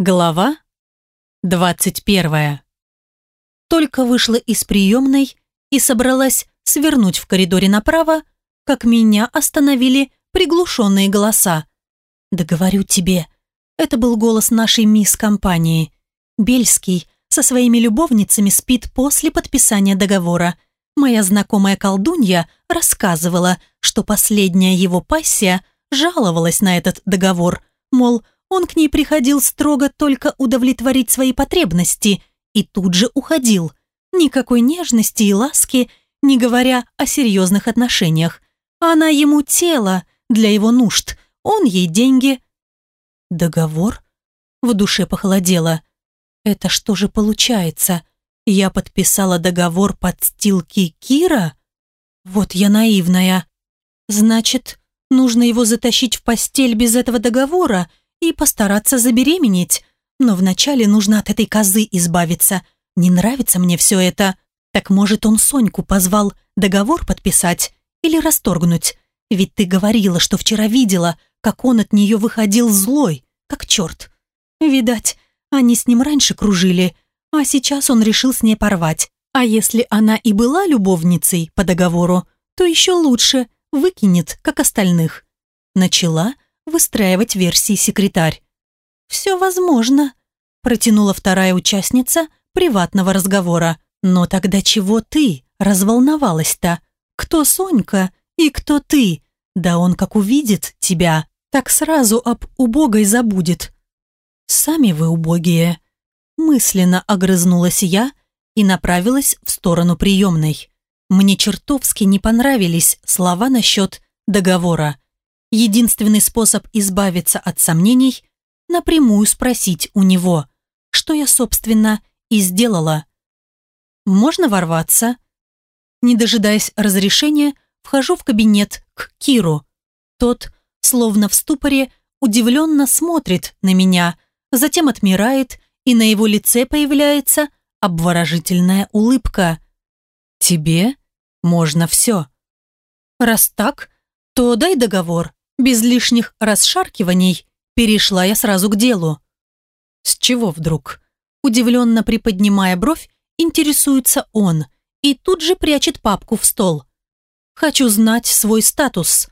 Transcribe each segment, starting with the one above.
Глава 21. Только вышла из приемной и собралась свернуть в коридоре направо, как меня остановили приглушенные голоса. «Да говорю тебе, это был голос нашей мисс-компании. Бельский со своими любовницами спит после подписания договора. Моя знакомая колдунья рассказывала, что последняя его пассия жаловалась на этот договор, мол, он к ней приходил строго только удовлетворить свои потребности и тут же уходил. Никакой нежности и ласки, не говоря о серьезных отношениях. Она ему тело для его нужд, он ей деньги. Договор? В душе похолодело. Это что же получается? Я подписала договор подстилки Кира? Вот я наивная. Значит, нужно его затащить в постель без этого договора и постараться забеременеть. Но вначале нужно от этой козы избавиться. Не нравится мне все это. Так может, он Соньку позвал договор подписать или расторгнуть? Ведь ты говорила, что вчера видела, как он от нее выходил злой, как черт. Видать, они с ним раньше кружили, а сейчас он решил с ней порвать. А если она и была любовницей по договору, то еще лучше выкинет, как остальных. Начала выстраивать версии секретарь. «Все возможно», – протянула вторая участница приватного разговора. «Но тогда чего ты разволновалась-то? Кто Сонька и кто ты? Да он как увидит тебя, так сразу об убогой забудет». «Сами вы убогие», – мысленно огрызнулась я и направилась в сторону приемной. Мне чертовски не понравились слова насчет договора. Единственный способ избавиться от сомнений – напрямую спросить у него, что я, собственно, и сделала. «Можно ворваться?» Не дожидаясь разрешения, вхожу в кабинет к Киру. Тот, словно в ступоре, удивленно смотрит на меня, затем отмирает, и на его лице появляется обворожительная улыбка. «Тебе можно все». «Раз так, то дай договор», без лишних расшаркиваний перешла я сразу к делу. С чего вдруг? Удивленно приподнимая бровь, интересуется он и тут же прячет папку в стол. Хочу знать свой статус.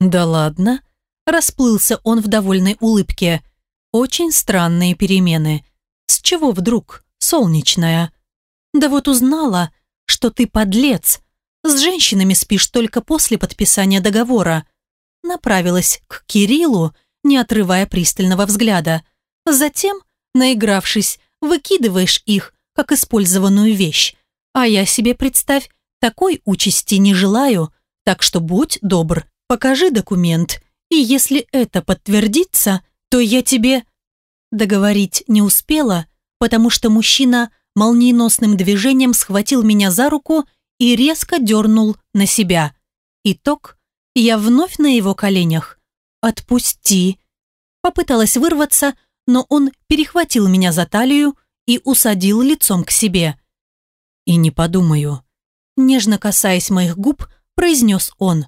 Да ладно. Расплылся он в довольной улыбке. Очень странные перемены. С чего вдруг, солнечная? Да вот узнала, что ты подлец. С женщинами спишь только после подписания договора направилась к Кириллу, не отрывая пристального взгляда. Затем, наигравшись, выкидываешь их, как использованную вещь. А я себе, представь, такой участи не желаю, так что будь добр, покажи документ, и если это подтвердится, то я тебе...» Договорить не успела, потому что мужчина молниеносным движением схватил меня за руку и резко дернул на себя. Итог я вновь на его коленях. «Отпусти!» Попыталась вырваться, но он перехватил меня за талию и усадил лицом к себе. «И не подумаю», нежно касаясь моих губ, произнес он.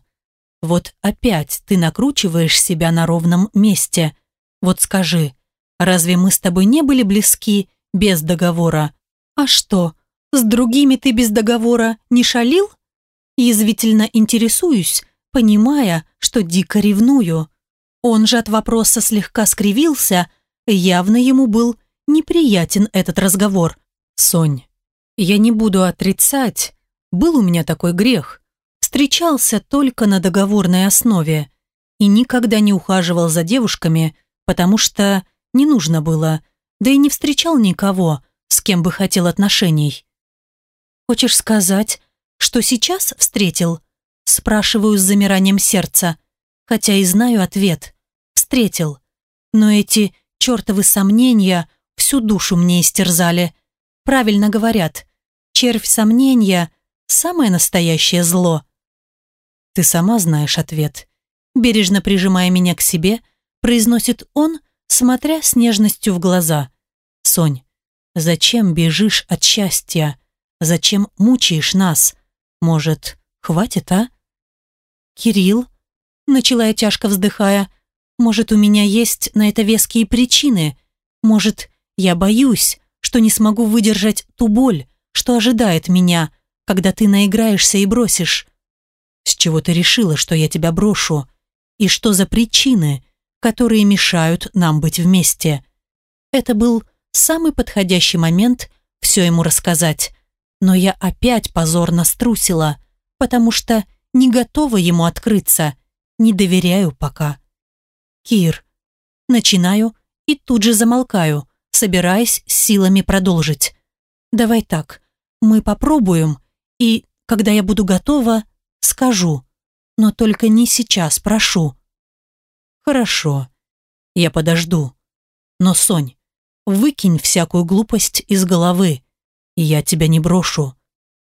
«Вот опять ты накручиваешь себя на ровном месте. Вот скажи, разве мы с тобой не были близки без договора? А что, с другими ты без договора не шалил?» Язвительно интересуюсь, понимая, что дико ревную. Он же от вопроса слегка скривился, явно ему был неприятен этот разговор. «Сонь, я не буду отрицать, был у меня такой грех. Встречался только на договорной основе и никогда не ухаживал за девушками, потому что не нужно было, да и не встречал никого, с кем бы хотел отношений. Хочешь сказать, что сейчас встретил? Спрашиваю с замиранием сердца, хотя и знаю ответ. Встретил. Но эти чертовы сомнения всю душу мне истерзали. Правильно говорят, червь сомнения – самое настоящее зло. Ты сама знаешь ответ. Бережно прижимая меня к себе, произносит он, смотря с нежностью в глаза. Сонь, зачем бежишь от счастья? Зачем мучаешь нас? Может, хватит, а? «Кирилл?» Начала я тяжко вздыхая. «Может, у меня есть на это веские причины? Может, я боюсь, что не смогу выдержать ту боль, что ожидает меня, когда ты наиграешься и бросишь. С чего ты решила, что я тебя брошу? И что за причины, которые мешают нам быть вместе? Это был самый подходящий момент все ему рассказать. Но я опять позорно струсила, потому что не готова ему открыться, не доверяю пока. Кир. Начинаю и тут же замолкаю, собираясь силами продолжить. Давай так, мы попробуем, и, когда я буду готова, скажу. Но только не сейчас, прошу. Хорошо, я подожду. Но, Сонь, выкинь всякую глупость из головы, я тебя не брошу.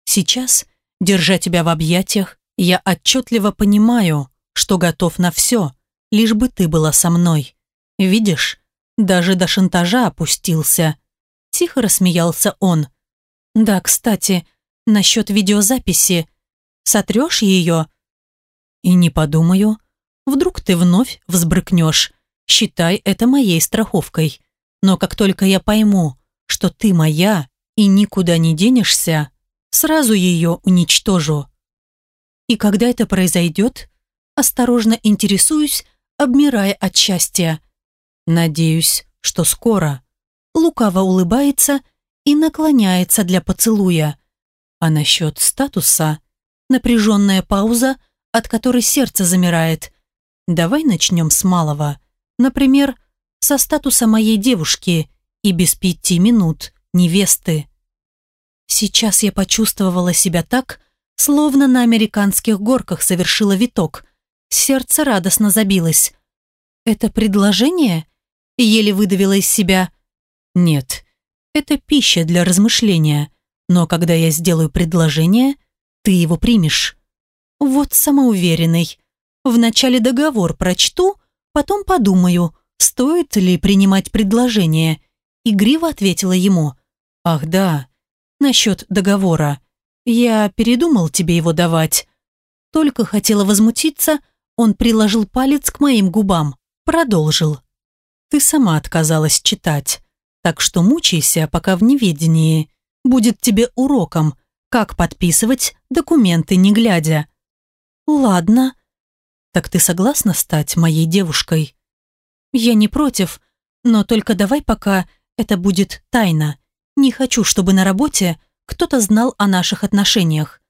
Сейчас, держа тебя в объятиях, я отчетливо понимаю, что готов на все, лишь бы ты была со мной. Видишь, даже до шантажа опустился. Тихо рассмеялся он. Да, кстати, насчет видеозаписи. Сотрешь ее? И не подумаю. Вдруг ты вновь взбрыкнешь. Считай это моей страховкой. Но как только я пойму, что ты моя и никуда не денешься, сразу ее уничтожу. И когда это произойдет, осторожно интересуюсь, обмирая от счастья. Надеюсь, что скоро. Лукаво улыбается и наклоняется для поцелуя. А насчет статуса? Напряженная пауза, от которой сердце замирает. Давай начнем с малого. Например, со статуса моей девушки и без пяти минут невесты. Сейчас я почувствовала себя так, словно на американских горках совершила виток. Сердце радостно забилось. «Это предложение?» Еле выдавила из себя. «Нет, это пища для размышления, но когда я сделаю предложение, ты его примешь». «Вот самоуверенный. Вначале договор прочту, потом подумаю, стоит ли принимать предложение». Игриво ответила ему. «Ах да, насчет договора. Я передумал тебе его давать». Только хотела возмутиться, он приложил палец к моим губам. Продолжил. «Ты сама отказалась читать, так что мучайся, пока в неведении. Будет тебе уроком, как подписывать документы не глядя». «Ладно». «Так ты согласна стать моей девушкой?» «Я не против, но только давай пока это будет тайна. Не хочу, чтобы на работе кто-то знал о наших отношениях.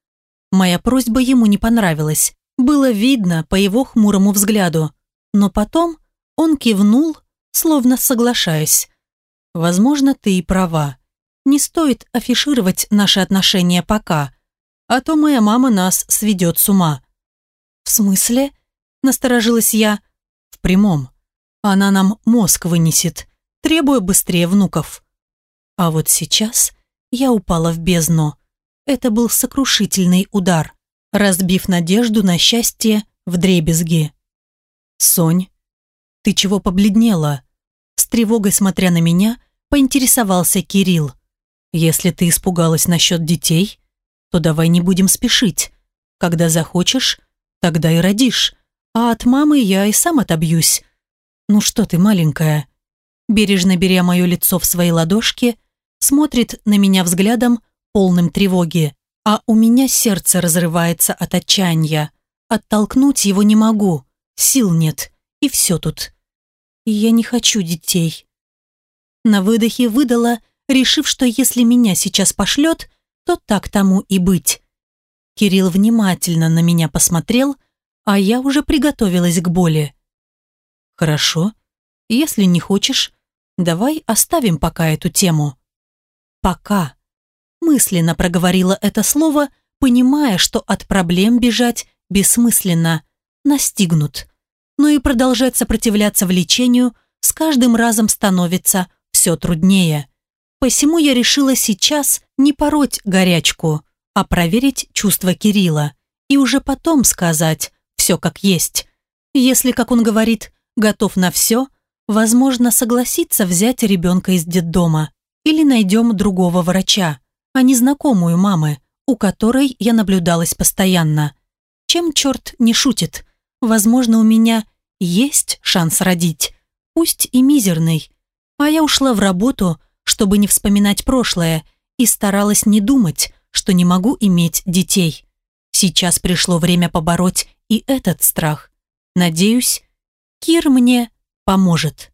Моя просьба ему не понравилась. Было видно по его хмурому взгляду. Но потом он кивнул, словно соглашаясь. «Возможно, ты и права. Не стоит афишировать наши отношения пока, а то моя мама нас сведет с ума». «В смысле?» – насторожилась я. «В прямом. Она нам мозг вынесет, требуя быстрее внуков». А вот сейчас я упала в бездну. Это был сокрушительный удар, разбив надежду на счастье в дребезги. «Сонь, ты чего побледнела?» С тревогой смотря на меня, поинтересовался Кирилл. «Если ты испугалась насчет детей, то давай не будем спешить. Когда захочешь, тогда и родишь. А от мамы я и сам отобьюсь. Ну что ты, маленькая?» Бережно беря мое лицо в свои ладошки, смотрит на меня взглядом, полным тревоги, а у меня сердце разрывается от отчаяния. Оттолкнуть его не могу, сил нет, и все тут. И я не хочу детей. На выдохе выдала, решив, что если меня сейчас пошлет, то так тому и быть. Кирилл внимательно на меня посмотрел, а я уже приготовилась к боли. «Хорошо. Если не хочешь, давай оставим пока эту тему». «Пока». Мысленно проговорила это слово, понимая, что от проблем бежать бессмысленно. Настигнут. Но и продолжать сопротивляться влечению с каждым разом становится все труднее. Посему я решила сейчас не пороть горячку, а проверить чувства Кирилла и уже потом сказать все как есть. Если, как он говорит, готов на все, возможно, согласиться взять ребенка из детдома или найдем другого врача, а не знакомую мамы, у которой я наблюдалась постоянно. Чем черт не шутит? Возможно, у меня есть шанс родить, пусть и мизерный. А я ушла в работу, чтобы не вспоминать прошлое, и старалась не думать, что не могу иметь детей. Сейчас пришло время побороть и этот страх. Надеюсь, Кир мне поможет.